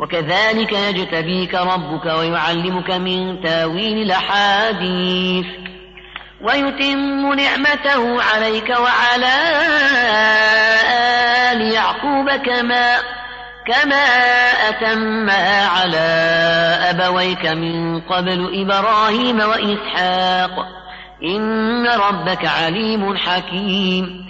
وكذلك يجتبيك ربك ويعلمك من تاويل الأحاديث. ويتم نعمته عليك وعلى آل يعقوب كما كما أتمها على أبويك من قبل إبراهيم وإسحاق. إن ربك عليم حكيم.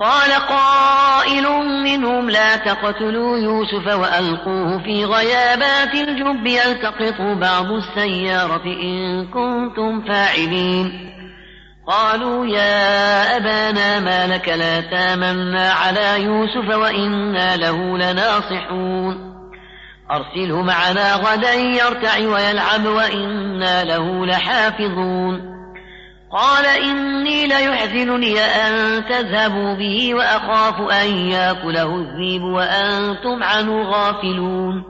قال قائل منهم لا تقتلوا يوسف وألقوه في غيابات الجب يلتقطه بعض السيارة إن كنتم فاعلين. قالوا يا أبانا ما لك لا تامنا على يوسف وإنا له لناصحون. أرسله معنا غدا يرتع ويلعب وإنا له لحافظون. قال إني ليحزنني أن تذهبوا به وأخاف أن يأكله الذيب وأنتم عنه غافلون.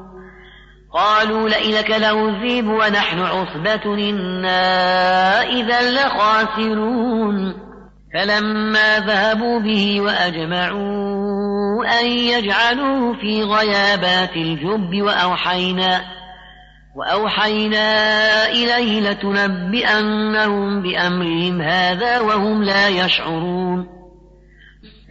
قالوا لئن له الذيب ونحن عصبة إنا إذا لخاسرون. فلما ذهبوا به وأجمعوا أن يجعلوه في غيابات الجب وأوحينا وأوحينا إليه لتنبئنهم بأمرهم هذا وهم لا يشعرون.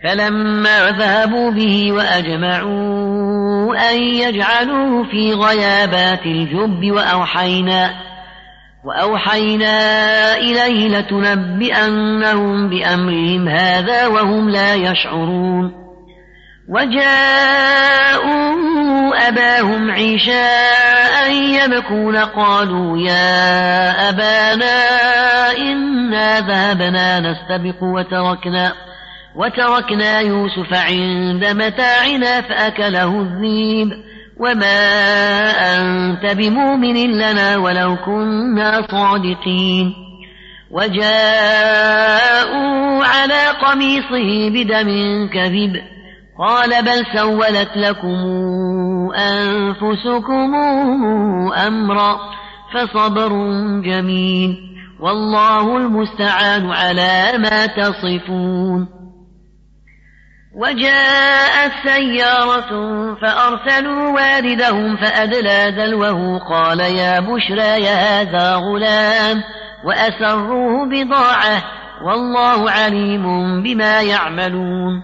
فلما ذهبوا به وأجمعوا أن يجعلوه في غيابات الجب وأوحينا وأوحينا إليه لتنبئنهم بأمرهم هذا وهم لا يشعرون. وجاءوا أباهم عشاء يبكون قالوا يا أبانا إنا ذهبنا نستبق وتركنا وتركنا يوسف عند متاعنا فأكله الذيب وما أنت بمؤمن لنا ولو كنا صادقين وجاءوا على قميصه بدم كذب قال بل سولت لكم أنفسكم أمرا فصبر جميل والله المستعان على ما تصفون وجاءت سيارة فأرسلوا واردهم فأدلى دلوه قال يا بشرى يا هذا غلام وأسروه بضاعة والله عليم بما يعملون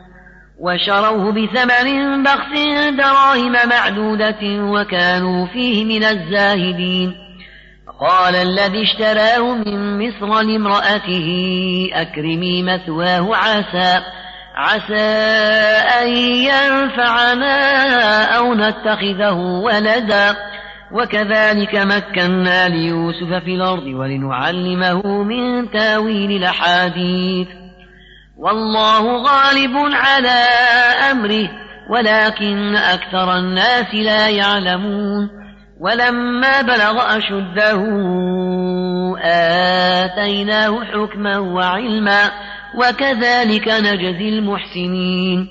وشروه بثمن بخس دراهم معدودة وكانوا فيه من الزاهدين. قال الذي اشتراه من مصر لامرأته أكرمي مثواه عسى عسى أن ينفعنا أو نتخذه ولدا. وكذلك مكنا ليوسف في الأرض ولنعلمه من تأويل الأحاديث. والله غالب على أمره ولكن أكثر الناس لا يعلمون. ولما بلغ أشده آتيناه حكما وعلما وكذلك نجزي المحسنين.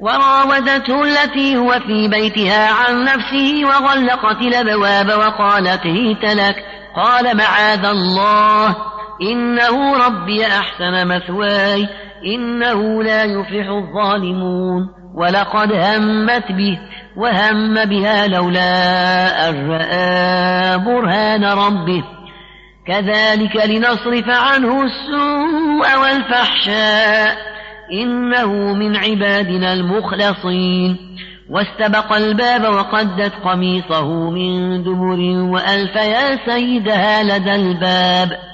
وراودته التي هو في بيتها عن نفسه وغلقت الأبواب وقالت هيت لك قال معاذ الله. إنه ربي أحسن مثواي إنه لا يفلح الظالمون. ولقد همت به وهم بها لولا أن رأى برهان ربه. كذلك لنصرف عنه السوء والفحشاء. إنه من عبادنا المخلصين. واستبق الباب وقدت قميصه من دبر وألف يا سيدها لدى الباب.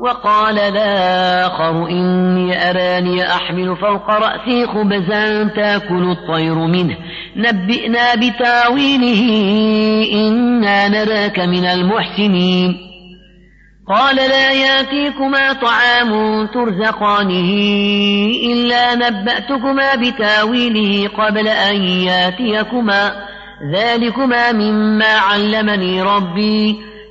وقال الآخر إني أراني أحمل فوق رأسي خبزا تأكل الطير منه. نبئنا بتاويله إنا نراك من المحسنين. قال لا يأتيكما طعام ترزقانه إلا نبأتكما بتاويله قبل أن يأتيكما. ذلكما مما علمني ربي.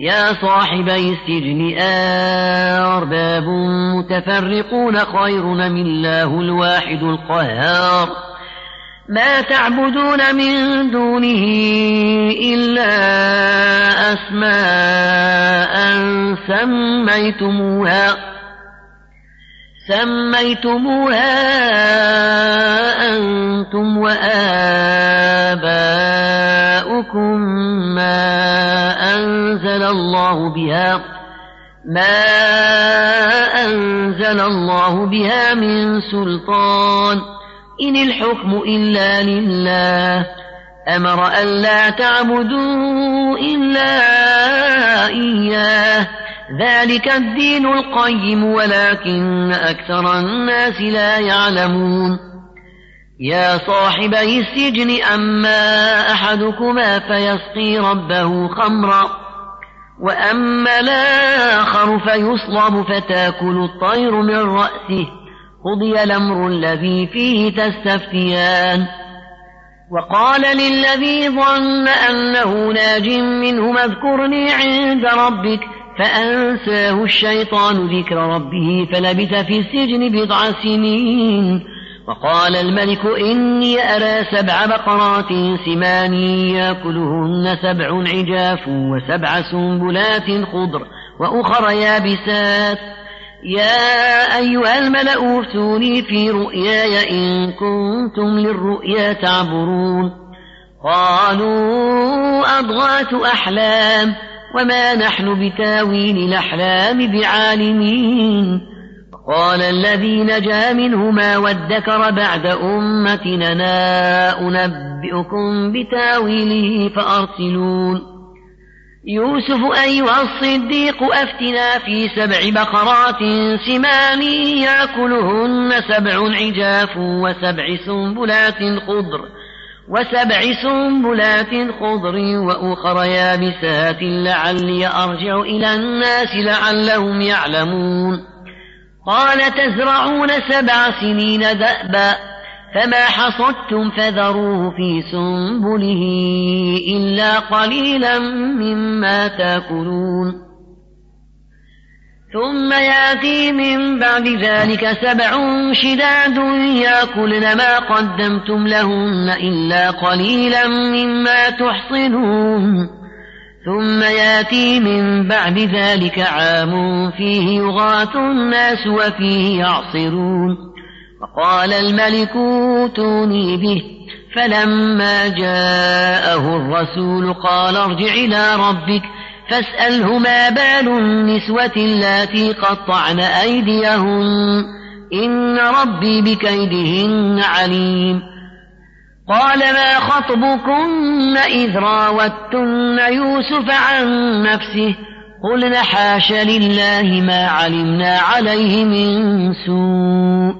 يا صاحبي السجن أرباب متفرقون خير من الله الواحد القهار. ما تعبدون من دونه إلا أسماء سميتموها سميتموها أنتم وآباؤكم ما أنزل الله بها ما أنزل الله بها من سلطان. إن الحكم إلا لله. أمر ألا تعبدوا إلا إياه. ذلك الدين القيم ولكن أكثر الناس لا يعلمون. يا صاحبي السجن أما أحدكما فيسقي ربه خمرا. وأما الآخر فيصلب فتأكل الطير من رأسه. قضي الأمر الذي فيه تستفتيان. وقال للذي ظن أنه ناج منه اذكرني عند ربك فأنساه الشيطان ذكر ربه فلبث في السجن بضع سنين. وقال الملك إني أرى سبع بقرات سمان يأكلهن سبع عجاف وسبع سنبلات خضر وأخر يابسات. يا أيها الملأ افتوني في رؤياي إن كنتم للرؤيا تعبرون. قالوا أضغاث أحلام وما نحن بتاويل الأحلام بعالمين. قال الذي نجا منهما وادكر بعد أمتنا أنبئكم بتأويله فأرسلون. يوسف أيها الصديق أفتنا في سبع بقرات سمان يأكلهن سبع عجاف وسبع سنبلات خضر وسبع سنبلات خضر وأخر يابسات لعلي أرجع إلى الناس لعلهم يعلمون. قال تزرعون سبع سنين دأبا فما حصدتم فذروه في سنبله إلا قليلا مما تأكلون. ثم يأتي من بعد ذلك سبع شداد يأكلن ما قدمتم لهن إلا قليلا مما تحصنون ثم ياتي من بعد ذلك عام فيه يغاث الناس وفيه يعصرون. وقال الملك اوتوني به. فلما جاءه الرسول قال ارجع إلى ربك فاسأله ما بال النسوة اللاتي قطعن أيديهن. إن ربي بكيدهن عليم. قال ما خطبكن إذ راوتن يوسف عن نفسه قلن حاش لله ما علمنا عليه من سوء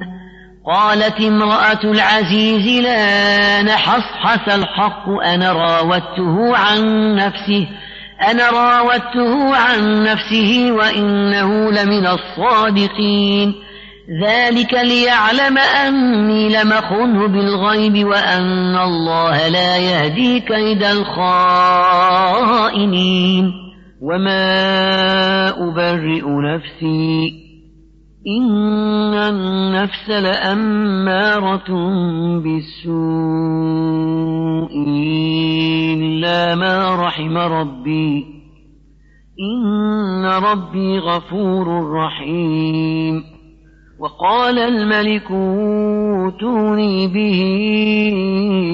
قالت امرأة العزيز لا نحصحص الحق أنا راودته عن نفسه أنا راودته عن نفسه وإنه لمن الصادقين. ذلك ليعلم أني لمخنه بالغيب وأن الله لا يهدي كيد الخائنين. وما أبرئ نفسي إن النفس لأمارة بالسوء إلا ما رحم ربي. إن ربي غفور رحيم. وقال الملك أوتوني به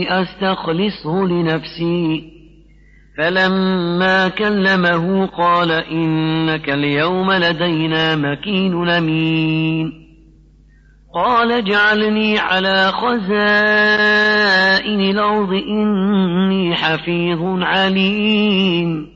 أستخلصه لنفسي. فلما كلمه قال إنك اليوم لدينا مكين أمين. قال اجعلني على خزائن الأرض إني حفيظ عليم.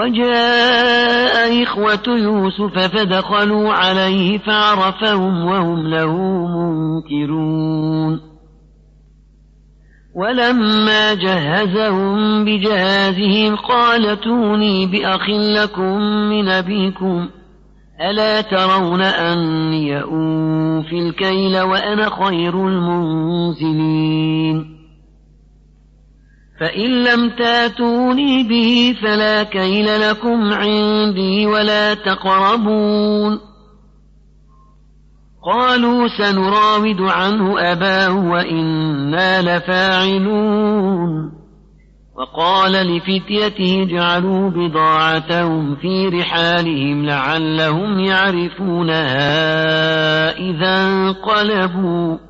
وجاء إخوة يوسف فدخلوا عليه فعرفهم وهم له منكرون. ولما جهزهم بجهازهم قال توني بأخ لكم من أبيكم ألا ترون أني أوفي الكيل وأنا خير المنزلين؟ فإن لم تاتوني به فلا كيل لكم عندي ولا تقربون. قالوا سنراود عنه أباه وإنا لفاعلون. وقال لفتيته اجعلوا بضاعتهم في رحالهم لعلهم يعرفونها إذا انقلبوا.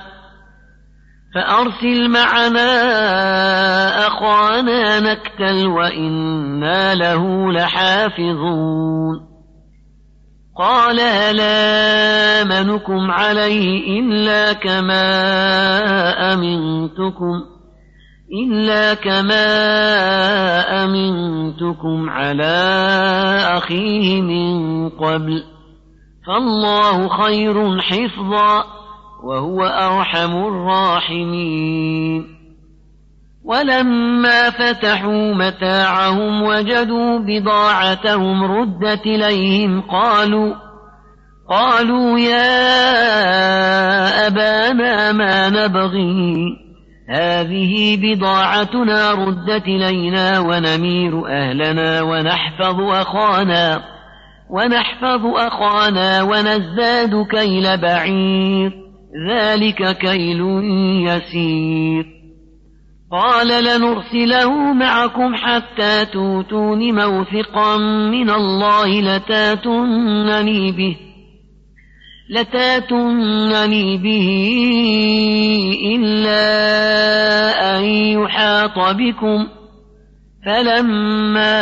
فأرسل معنا أخانا نكتل وإنا له لحافظون. قال هلا آمنكم عليه إلا كما أمنتكم إلا كما أمنتكم على أخيه من قبل فالله خير حفظا. وهو أرحم الراحمين. ولما فتحوا متاعهم وجدوا بضاعتهم ردت إليهم قالوا قالوا يا أبانا ما نبغي. هذه بضاعتنا ردت إلينا ونمير أهلنا ونحفظ أخانا ونحفظ أخانا ونزداد كيل بعير. ذلك كيل يسير. قال لنرسله معكم حتى توتون موثقا من الله لتاتونني به لتاتونني به إلا أن يحاط بكم. فلما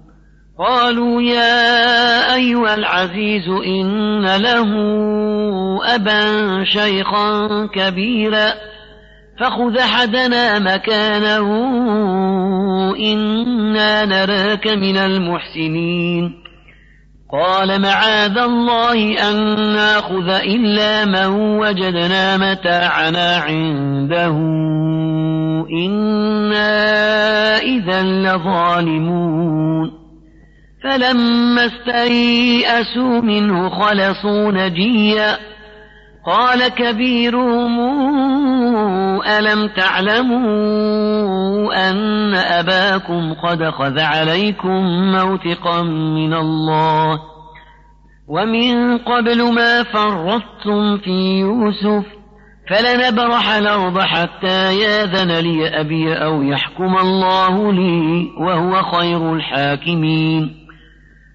قالوا يا أيها العزيز إن له أبا شيخا كبيرا فخذ أحدنا مكانه إنا نراك من المحسنين. قال معاذ الله أن ناخذ إلا من وجدنا متاعنا عنده. إنا إذا لظالمون. فلما استيئسوا منه خلصوا نجيا. قال كبيرهم ألم تعلموا أن أباكم قد خذ عليكم موثقا من الله؟ ومن قبل ما فرطتم في يوسف فلنبرح الأرض حتى ياذن لي أبي أو يحكم الله لي وهو خير الحاكمين.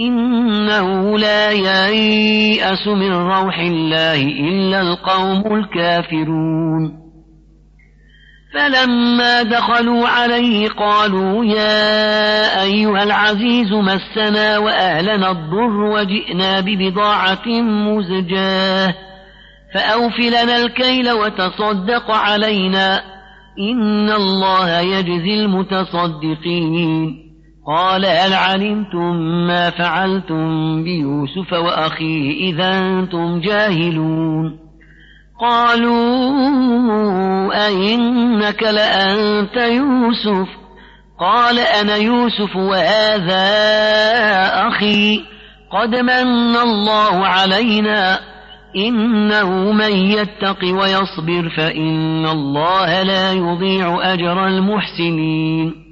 إنه لا ييأس من روح الله إلا القوم الكافرون. فلما دخلوا عليه قالوا يا أيها العزيز مسنا وأهلنا الضر وجئنا ببضاعة مزجاة. فأوفلنا الكيل وتصدق علينا. إن الله يجزي المتصدقين. قال هل علمتم ما فعلتم بيوسف وأخيه إذا أنتم جاهلون؟ قالوا أئنك لأنت يوسف؟ قال أنا يوسف وهذا أخي. قد من الله علينا. إنه من يتق ويصبر فإن الله لا يضيع أجر المحسنين.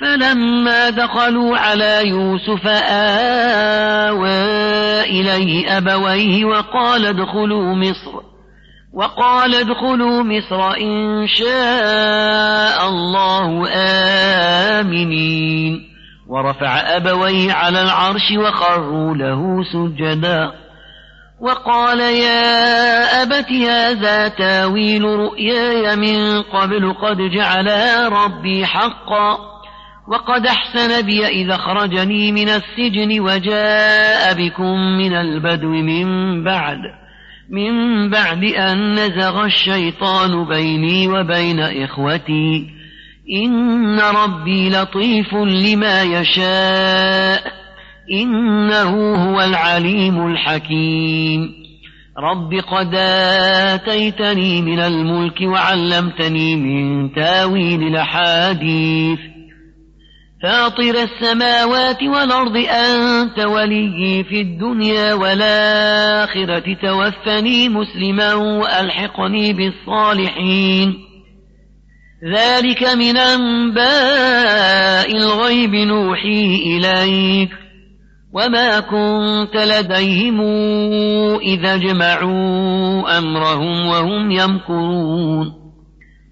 فلما دخلوا على يوسف آوى إليه أبويه وقال ادخلوا مصر وقال ادخلوا مصر إن شاء الله آمنين. ورفع أبويه على العرش وخروا له سجدا. وقال يا أبت هذا تاويل رؤياي من قبل قد جعلها ربي حقا. وقد أحسن بي إذا خرجني من السجن وجاء بكم من البدو من بعد من بعد أن نزغ الشيطان بيني وبين إخوتي. إن ربي لطيف لما يشاء إنه هو العليم الحكيم. رب قد آتيتني من الملك وعلمتني من تاويل الأحاديث. فاطر السماوات والأرض أنت ولي في الدنيا والآخرة توفني مسلما وألحقني بالصالحين. ذلك من أنباء الغيب نوحيه إليك. وما كنت لديهم إذا جمعوا أمرهم وهم يمكرون.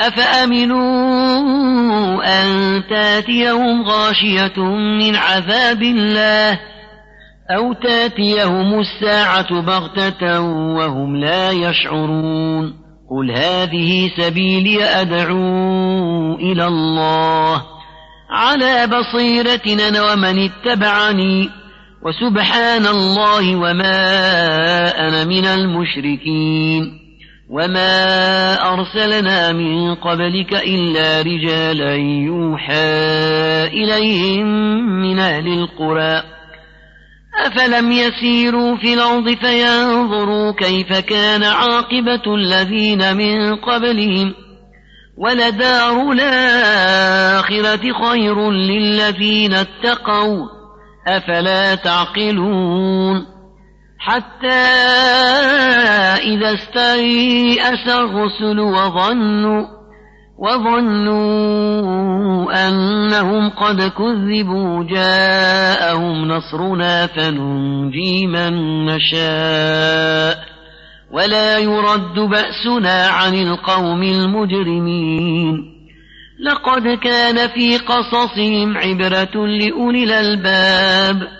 أفأمنوا أن تأتيهم غاشية من عذاب الله أو تأتيهم الساعة بغتة وهم لا يشعرون قل هذه سبيلي أدعو إلى الله على بصيرة ومن اتبعني وسبحان الله وما أنا من المشركين وما أرسلنا من قبلك إلا رجالا يوحى إليهم من أهل القرى أفلم يسيروا في الأرض فينظروا كيف كان عاقبة الذين من قبلهم ولدار الآخرة خير للذين اتقوا أفلا تعقلون حتى إذا استيأس الرسل وظنوا وظنوا أنهم قد كذبوا جاءهم نصرنا فننجي من نشاء ولا يرد بأسنا عن القوم المجرمين لقد كان في قصصهم عبرة لأولي الألباب